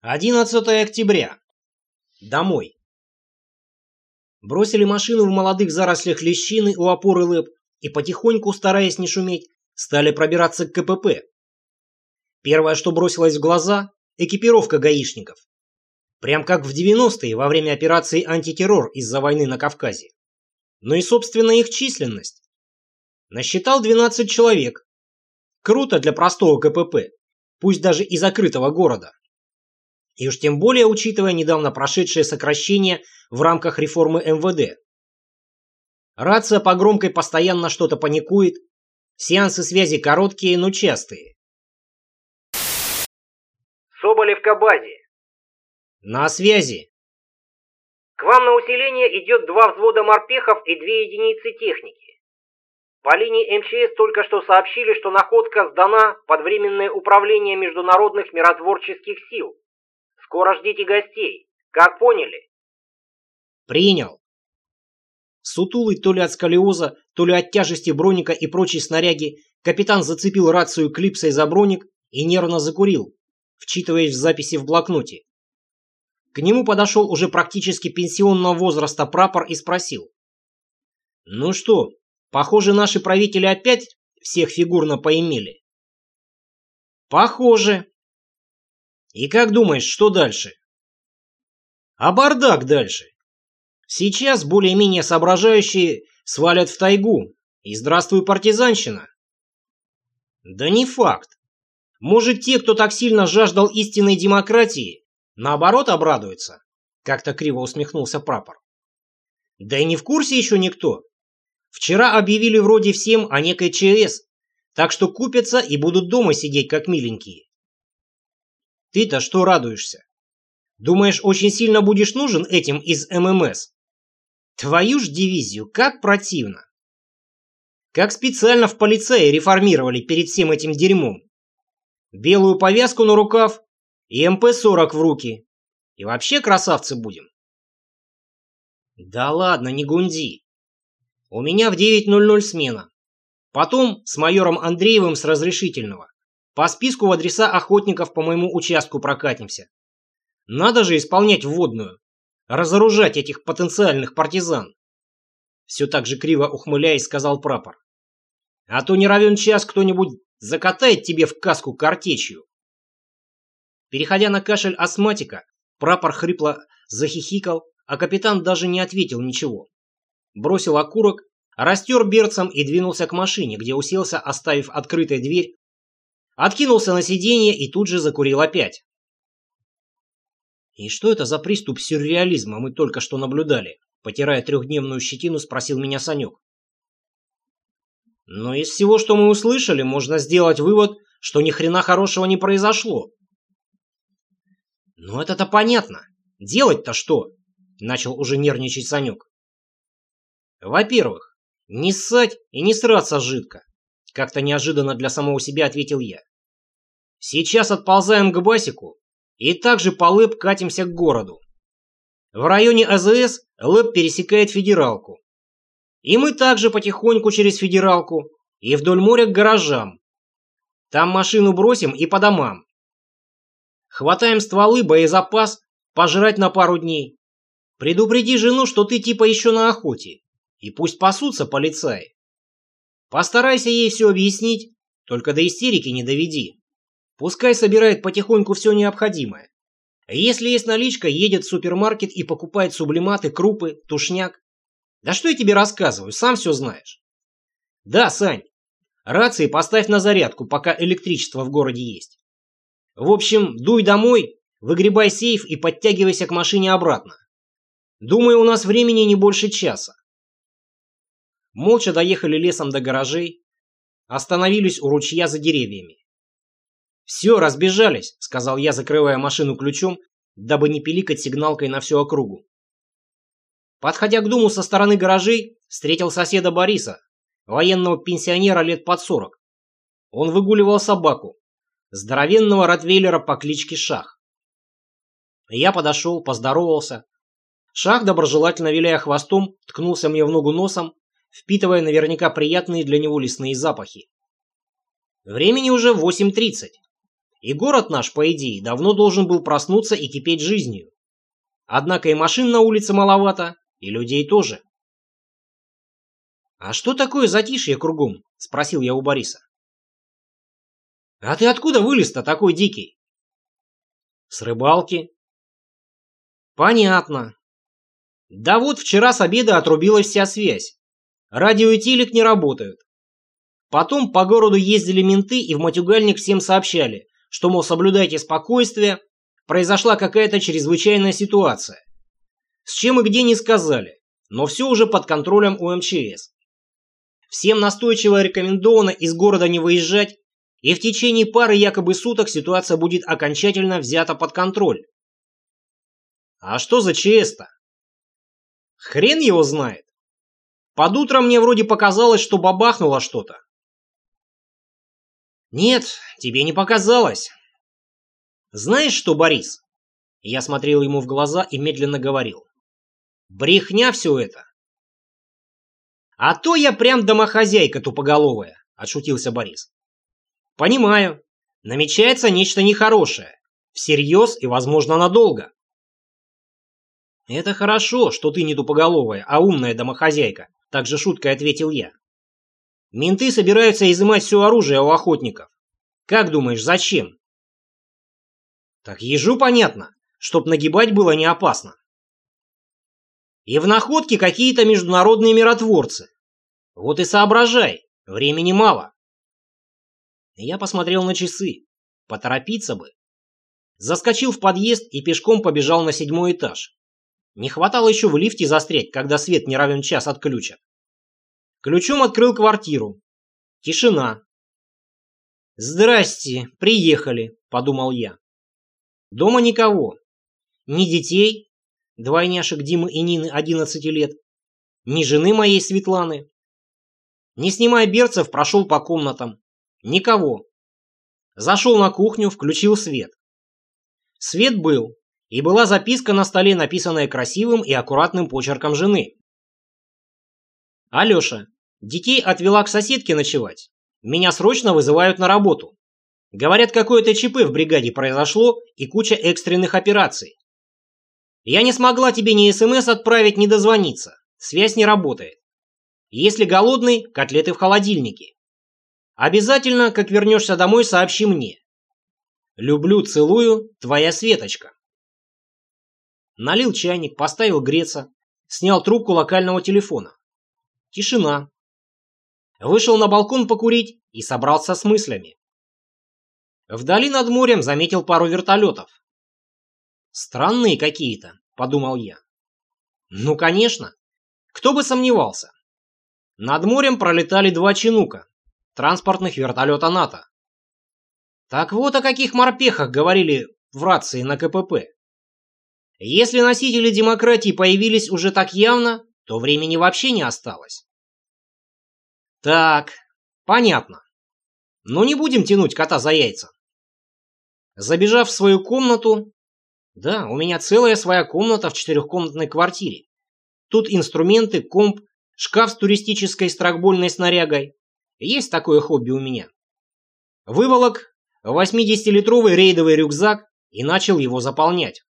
11 октября. Домой. Бросили машину в молодых зарослях лещины у опоры лэп и потихоньку, стараясь не шуметь, стали пробираться к КПП. Первое, что бросилось в глаза – экипировка гаишников. Прям как в 90-е во время операции «Антитеррор» из-за войны на Кавказе. Но и, собственно, их численность. Насчитал 12 человек. Круто для простого КПП, пусть даже и закрытого города. И уж тем более учитывая недавно прошедшее сокращение в рамках реформы МВД. Рация по громкой постоянно что-то паникует, сеансы связи короткие, но частые. Соболев к базе. На связи. К вам на усиление идет два взвода морпехов и две единицы техники. По линии МЧС только что сообщили, что находка сдана под временное управление международных миротворческих сил. Скоро ждите гостей. Как поняли? Принял. Сутулый то ли от сколиоза, то ли от тяжести броника и прочей снаряги, капитан зацепил рацию клипсой за броник и нервно закурил, вчитываясь в записи в блокноте. К нему подошел уже практически пенсионного возраста прапор и спросил. «Ну что, похоже, наши правители опять всех фигурно поимели?» «Похоже», и как думаешь, что дальше? А бардак дальше. Сейчас более-менее соображающие свалят в тайгу. И здравствуй, партизанщина. Да не факт. Может, те, кто так сильно жаждал истинной демократии, наоборот обрадуются? Как-то криво усмехнулся прапор. Да и не в курсе еще никто. Вчера объявили вроде всем о некой ЧС, так что купятся и будут дома сидеть как миленькие. Ты-то что радуешься? Думаешь, очень сильно будешь нужен этим из ММС? Твою ж дивизию, как противно. Как специально в полицее реформировали перед всем этим дерьмом. Белую повязку на рукав и МП-40 в руки. И вообще красавцы будем. Да ладно, не гунди. У меня в 9.00 смена. Потом с майором Андреевым с разрешительного. По списку в адреса охотников по моему участку прокатимся. Надо же исполнять вводную. Разоружать этих потенциальных партизан. Все так же криво ухмыляясь, сказал прапор. А то не равен час кто-нибудь закатает тебе в каску картечью. Переходя на кашель астматика, прапор хрипло захихикал, а капитан даже не ответил ничего. Бросил окурок, растер берцем и двинулся к машине, где уселся, оставив открытой дверь Откинулся на сиденье и тут же закурил опять. «И что это за приступ сюрреализма мы только что наблюдали?» Потирая трехдневную щетину, спросил меня Санек. «Но из всего, что мы услышали, можно сделать вывод, что ни хрена хорошего не произошло». «Ну это-то понятно. Делать-то что?» Начал уже нервничать Санек. «Во-первых, не ссать и не сраться жидко. Как-то неожиданно для самого себя ответил я. Сейчас отползаем к Басику и также по ЛЭП катимся к городу. В районе АЗС ЛЭП пересекает федералку. И мы также потихоньку через федералку и вдоль моря к гаражам. Там машину бросим и по домам. Хватаем стволы, боезапас, пожрать на пару дней. Предупреди жену, что ты типа еще на охоте. И пусть пасутся полицаи. Постарайся ей все объяснить, только до истерики не доведи. Пускай собирает потихоньку все необходимое. Если есть наличка, едет в супермаркет и покупает сублиматы, крупы, тушняк. Да что я тебе рассказываю, сам все знаешь. Да, Сань, рации поставь на зарядку, пока электричество в городе есть. В общем, дуй домой, выгребай сейф и подтягивайся к машине обратно. Думаю, у нас времени не больше часа. Молча доехали лесом до гаражей, остановились у ручья за деревьями. «Все, разбежались», — сказал я, закрывая машину ключом, дабы не пиликать сигналкой на всю округу. Подходя к дому со стороны гаражей, встретил соседа Бориса, военного пенсионера лет под сорок. Он выгуливал собаку, здоровенного ротвейлера по кличке Шах. Я подошел, поздоровался. Шах, доброжелательно виляя хвостом, ткнулся мне в ногу носом, впитывая наверняка приятные для него лесные запахи. Времени уже 8.30. И город наш, по идее, давно должен был проснуться и кипеть жизнью. Однако и машин на улице маловато, и людей тоже. «А что такое затишье кругом?» — спросил я у Бориса. «А ты откуда вылез-то такой дикий?» «С рыбалки». «Понятно. Да вот вчера с обеда отрубилась вся связь. Радио и телек не работают. Потом по городу ездили менты и в матюгальник всем сообщали, что, мол, соблюдайте спокойствие, произошла какая-то чрезвычайная ситуация. С чем и где не сказали, но все уже под контролем у МЧС. Всем настойчиво рекомендовано из города не выезжать, и в течение пары якобы суток ситуация будет окончательно взята под контроль. А что за ЧС-то? Хрен его знает. Под утро мне вроде показалось, что бабахнуло что-то. Нет, тебе не показалось. Знаешь что, Борис? Я смотрел ему в глаза и медленно говорил. Брехня все это. А то я прям домохозяйка тупоголовая, отшутился Борис. Понимаю, намечается нечто нехорошее. Всерьез и, возможно, надолго. Это хорошо, что ты не тупоголовая, а умная домохозяйка, также шуткой ответил я. Менты собираются изымать все оружие у охотников. Как думаешь, зачем? Так ежу понятно, чтоб нагибать было не опасно. И в находке какие-то международные миротворцы. Вот и соображай, времени мало. Я посмотрел на часы. Поторопиться бы. Заскочил в подъезд и пешком побежал на седьмой этаж. Не хватало еще в лифте застрять, когда свет не равен час отключат. Ключом открыл квартиру. Тишина. «Здрасте, приехали», — подумал я. Дома никого. Ни детей, двойняшек Димы и Нины 11 лет, ни жены моей Светланы. Не снимая берцев, прошел по комнатам. Никого. Зашел на кухню, включил свет. Свет был, и была записка на столе, написанная красивым и аккуратным почерком жены. «Алеша, детей отвела к соседке ночевать. Меня срочно вызывают на работу. Говорят, какое-то ЧП в бригаде произошло и куча экстренных операций. Я не смогла тебе ни СМС отправить, ни дозвониться. Связь не работает. Если голодный, котлеты в холодильнике. Обязательно, как вернешься домой, сообщи мне. Люблю, целую, твоя Светочка. Налил чайник, поставил греться, снял трубку локального телефона. Тишина. Вышел на балкон покурить и собрался с мыслями. Вдали над морем заметил пару вертолетов. Странные какие-то, подумал я. Ну, конечно. Кто бы сомневался. Над морем пролетали два чинука, транспортных вертолета НАТО. Так вот о каких морпехах говорили в рации на КПП. Если носители демократии появились уже так явно, то времени вообще не осталось. Так, понятно. Но не будем тянуть кота за яйца. Забежав в свою комнату... Да, у меня целая своя комната в четырехкомнатной квартире. Тут инструменты, комп, шкаф с туристической стракбольной снарягой. Есть такое хобби у меня. Выволок 80-литровый рейдовый рюкзак и начал его заполнять.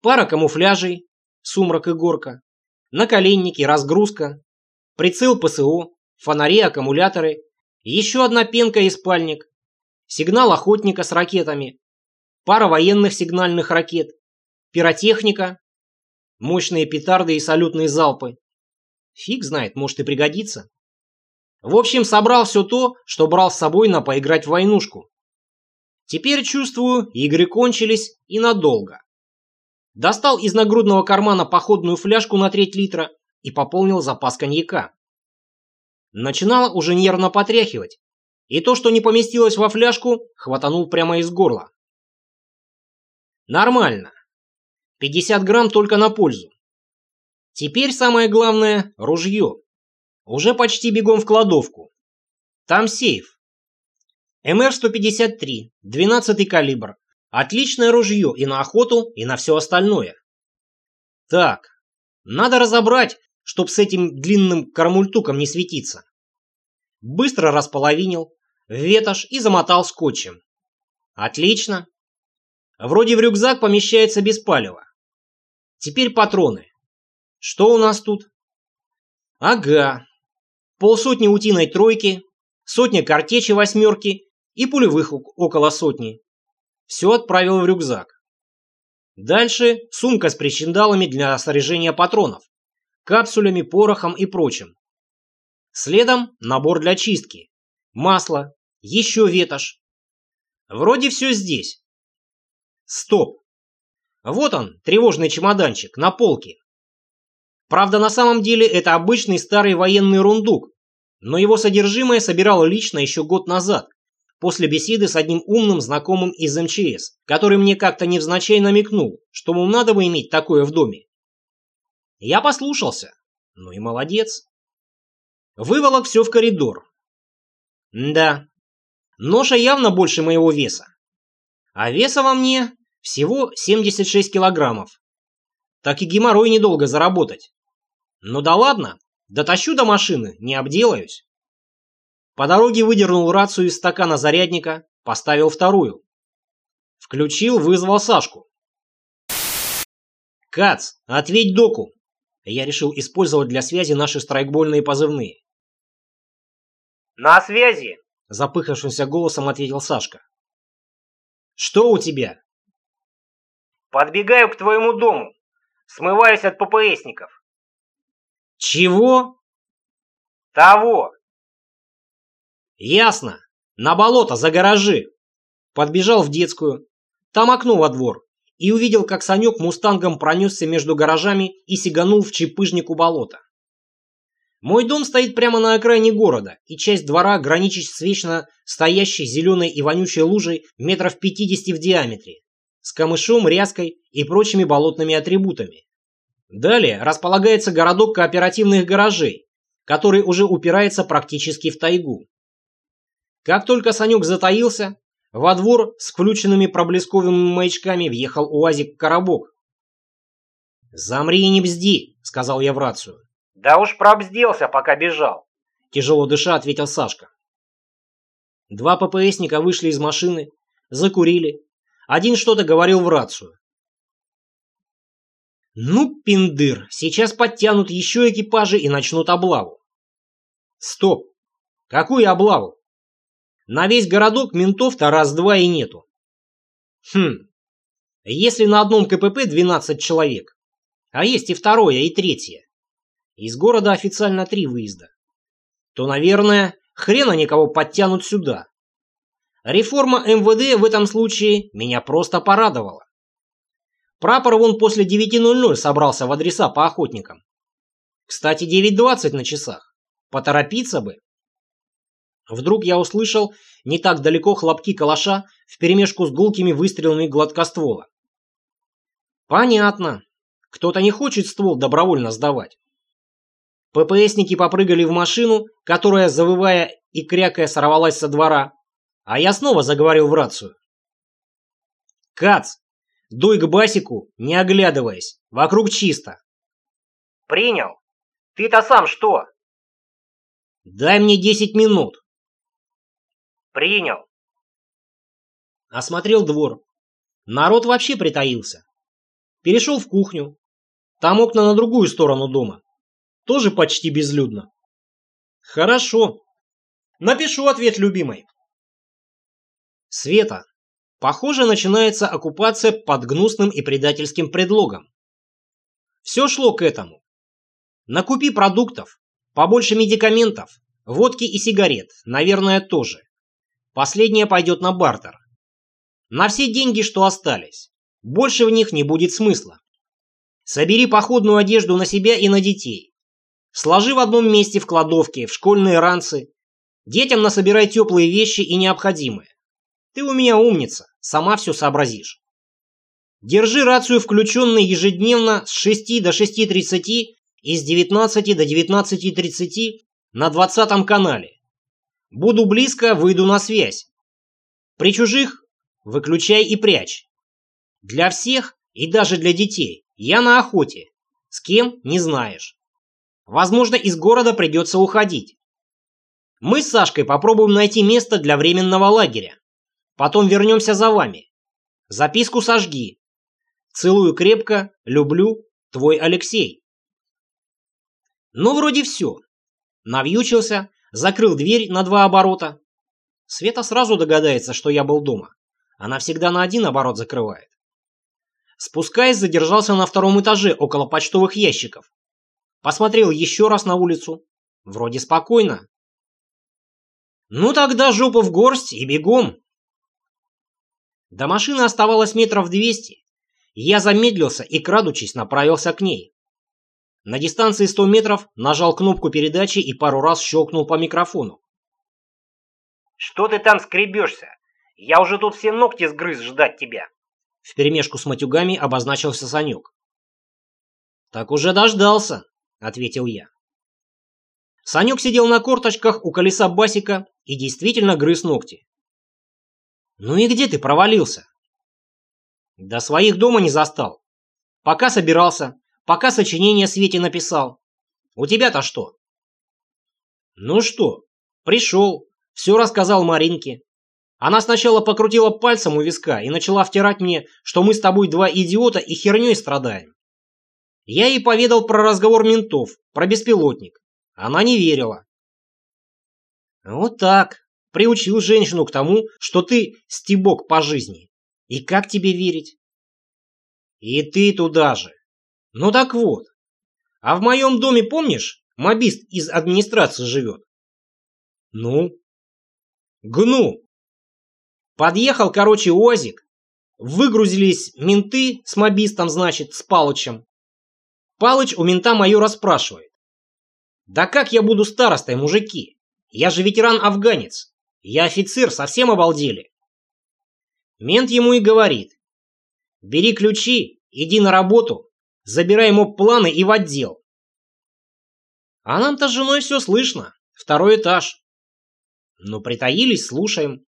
Пара камуфляжей, сумрак и горка, наколенники, разгрузка, прицел ПСО, фонари, аккумуляторы, еще одна пенка и спальник, сигнал охотника с ракетами, пара военных сигнальных ракет, пиротехника, мощные петарды и салютные залпы. Фиг знает, может и пригодится. В общем, собрал все то, что брал с собой на поиграть в войнушку. Теперь, чувствую, игры кончились и надолго. Достал из нагрудного кармана походную фляжку на треть литра и пополнил запас коньяка. Начинало уже нервно потряхивать, и то, что не поместилось во фляжку, хватанул прямо из горла. Нормально. 50 грамм только на пользу. Теперь самое главное – ружье. Уже почти бегом в кладовку. Там сейф. МР-153, 12 калибр, Отличное ружье и на охоту, и на все остальное. Так, надо разобрать, чтоб с этим длинным кармультуком не светиться. Быстро располовинил, ветошь и замотал скотчем. Отлично. Вроде в рюкзак помещается без палева. Теперь патроны. Что у нас тут? Ага. Полсотни утиной тройки, сотня картечи восьмерки и пулевых около сотни. Все отправил в рюкзак. Дальше сумка с причиндалами для снаряжения патронов, капсулями, порохом и прочим. Следом набор для чистки, масло, еще ветошь. Вроде все здесь. Стоп. Вот он, тревожный чемоданчик, на полке. Правда, на самом деле это обычный старый военный рундук, но его содержимое собирал лично еще год назад, после беседы с одним умным знакомым из МЧС, который мне как-то невзначай намекнул, что, мол, надо бы иметь такое в доме. Я послушался. Ну и молодец. Выволок все в коридор. Да, ноша явно больше моего веса. А веса во мне всего 76 килограммов. Так и геморрой недолго заработать. Ну да ладно, дотащу до машины, не обделаюсь. По дороге выдернул рацию из стакана зарядника, поставил вторую. Включил, вызвал Сашку. «Кац, ответь доку!» Я решил использовать для связи наши страйкбольные позывные. «На связи!» Запыхавшимся голосом ответил Сашка. «Что у тебя?» «Подбегаю к твоему дому. Смываюсь от ППСников». «Чего?» «Того. «Ясно. На болото, за гаражи». Подбежал в детскую. Там окно во двор. И увидел, как Санек мустангом пронесся между гаражами и сиганул в чепыжник у болота. Мой дом стоит прямо на окраине города, и часть двора граничит с вечно стоящей зеленой и вонючей лужей метров 50 в диаметре, с камышом, ряской и прочими болотными атрибутами. Далее располагается городок кооперативных гаражей, который уже упирается практически в тайгу. Как только Санек затаился, во двор с включенными проблесковыми маячками въехал УАЗик-коробок. «Замри и не бзди», — сказал я в рацию. «Да уж пробздился, пока бежал», — тяжело дыша ответил Сашка. Два ППСника вышли из машины, закурили. Один что-то говорил в рацию. «Ну, пиндыр, сейчас подтянут еще экипажи и начнут облаву». «Стоп! Какую облаву?» На весь городок ментов-то раз-два и нету. Хм, если на одном КПП 12 человек, а есть и второе, и третье, из города официально три выезда, то, наверное, хрена никого подтянут сюда. Реформа МВД в этом случае меня просто порадовала. Прапор вон после 9.00 собрался в адреса по охотникам. Кстати, 9.20 на часах. Поторопиться бы. Вдруг я услышал не так далеко хлопки калаша вперемешку с гулкими выстрелами гладкоствола. Понятно. Кто-то не хочет ствол добровольно сдавать. ППСники попрыгали в машину, которая, завывая и крякая, сорвалась со двора, а я снова заговорил в рацию. «Кац, дуй к Басику, не оглядываясь, вокруг чисто». «Принял. Ты-то сам что?» «Дай мне десять минут». «Принял». Осмотрел двор. Народ вообще притаился. Перешел в кухню. Там окна на другую сторону дома. Тоже почти безлюдно. Хорошо. Напишу ответ любимой. Света. Похоже, начинается оккупация под гнусным и предательским предлогом. Все шло к этому. Накупи продуктов, побольше медикаментов, водки и сигарет, наверное, тоже. Последняя пойдет на бартер. На все деньги, что остались. Больше в них не будет смысла. Собери походную одежду на себя и на детей. Сложи в одном месте в кладовке, в школьные ранцы. Детям насобирай теплые вещи и необходимые. Ты у меня умница, сама все сообразишь. Держи рацию включенной ежедневно с 6 до 6.30 и с 19 до 19.30 на 20 канале. Буду близко, выйду на связь. При чужих выключай и прячь. Для всех и даже для детей я на охоте. С кем – не знаешь. Возможно, из города придется уходить. Мы с Сашкой попробуем найти место для временного лагеря. Потом вернемся за вами. Записку сожги. Целую крепко, люблю, твой Алексей. Ну, вроде все. Навьючился, закрыл дверь на два оборота. Света сразу догадается, что я был дома. Она всегда на один оборот закрывает. Спускаясь, задержался на втором этаже около почтовых ящиков. Посмотрел еще раз на улицу. Вроде спокойно. Ну тогда жопу в горсть и бегом. До машины оставалось метров двести. Я замедлился и, крадучись, направился к ней. На дистанции 100 метров нажал кнопку передачи и пару раз щелкнул по микрофону. «Что ты там скребешься? Я уже тут все ногти сгрыз ждать тебя!» Вперемешку с матюгами обозначился Санек. «Так уже дождался», — ответил я. Санек сидел на корточках у колеса басика и действительно грыз ногти. «Ну и где ты провалился?» «До своих дома не застал. Пока собирался, пока сочинение Свете написал. У тебя-то что?» «Ну что, пришел, все рассказал Маринке. Она сначала покрутила пальцем у виска и начала втирать мне, что мы с тобой два идиота и херней страдаем. Я ей поведал про разговор ментов, про беспилотник. Она не верила. Вот так. Приучил женщину к тому, что ты стебок по жизни. И как тебе верить? И ты туда же. Ну так вот. А в моем доме, помнишь, мобист из администрации живет? Ну? Гну. Подъехал, короче, УАЗик. Выгрузились менты с мобистом, значит, с Палычем. Палыч у мента майора спрашивает. Да как я буду старостой, мужики? Я же ветеран-афганец. Я офицер, совсем обалдели. Мент ему и говорит. Бери ключи, иди на работу, забирай ему планы и в отдел. А нам-то с женой все слышно. Второй этаж. Ну, притаились, слушаем.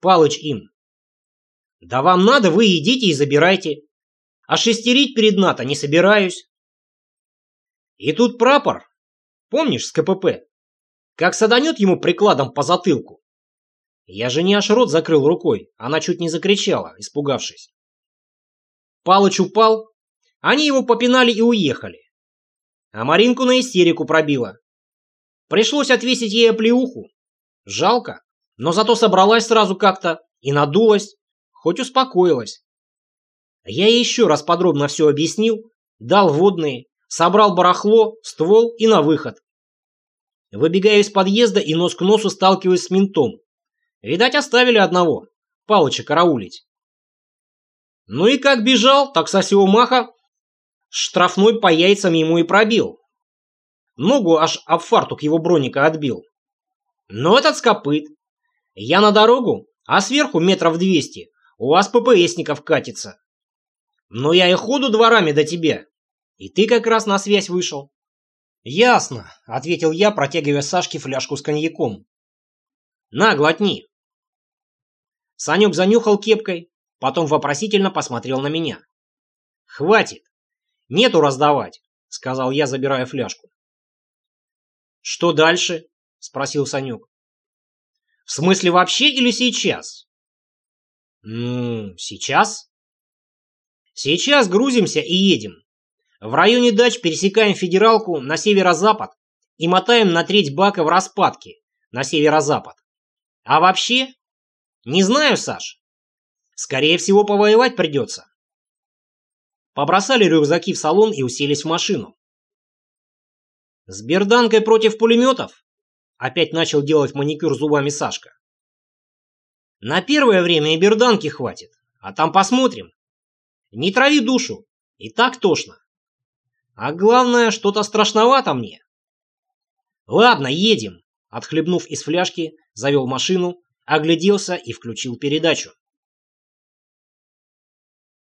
Палыч им. Да вам надо, вы идите и забирайте. А шестерить перед НАТО не собираюсь. И тут прапор, помнишь, с КПП, как саданет ему прикладом по затылку. Я же не аж рот закрыл рукой, она чуть не закричала, испугавшись. Палыч упал, они его попинали и уехали. А Маринку на истерику пробила. Пришлось отвесить ей оплеуху. Жалко, но зато собралась сразу как-то и надулась, хоть успокоилась. Я ей еще раз подробно все объяснил, дал водные, собрал барахло, ствол и на выход. Выбегаю из подъезда и нос к носу сталкиваюсь с ментом. Видать, оставили одного, Палыча караулить. Ну и как бежал, так со всего маха штрафной по яйцам ему и пробил. Ногу аж об фартук его броника отбил. Но этот скопыт. Я на дорогу, а сверху метров двести у вас ППСников катится. Но я и ходу дворами до тебя. И ты как раз на связь вышел. Ясно, ответил я, протягивая Сашке фляжку с коньяком. На, глотни. Санек занюхал кепкой, потом вопросительно посмотрел на меня. Хватит. Нету раздавать, сказал я, забирая фляжку. Что дальше? спросил Санек. В смысле вообще или сейчас? Ну, сейчас. Сейчас грузимся и едем. В районе дач пересекаем федералку на северо-запад и мотаем на треть бака в распадке на северо-запад. А вообще? Не знаю, Саш. Скорее всего, повоевать придется. Побросали рюкзаки в салон и уселись в машину. С берданкой против пулеметов? Опять начал делать маникюр зубами Сашка. На первое время и берданки хватит, а там посмотрим. Не трави душу, и так тошно. А главное, что-то страшновато мне. Ладно, едем. Отхлебнув из фляжки, завел машину, огляделся и включил передачу.